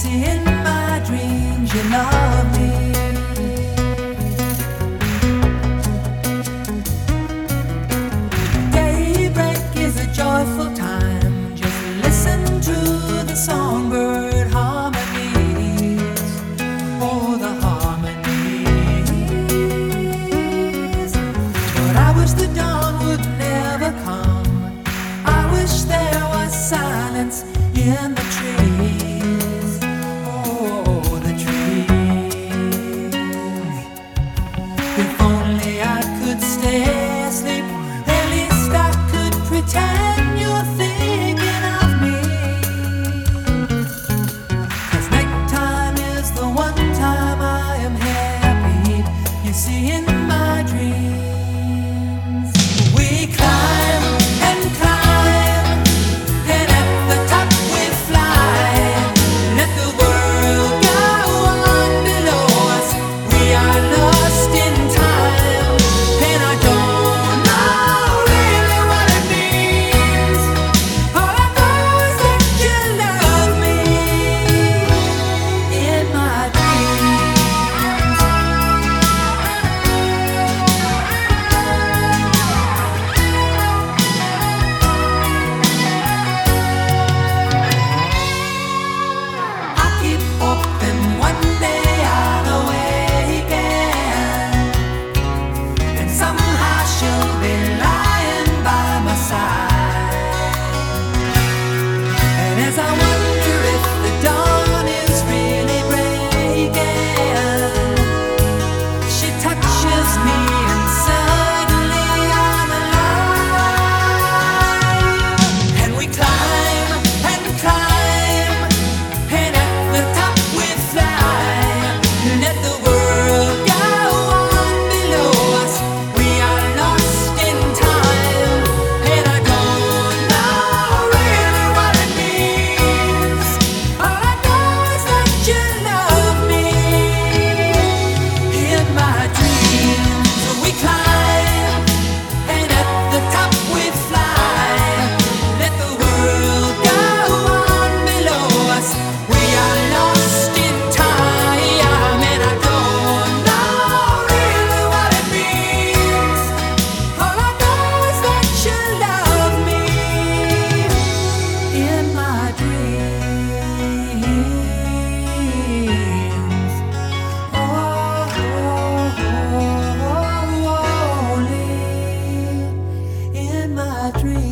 In my dreams you love me. Daybreak is a joyful time. Just listen to the songbird harmonies. Oh, the harmonies. But I wish the dawn would. my dreams.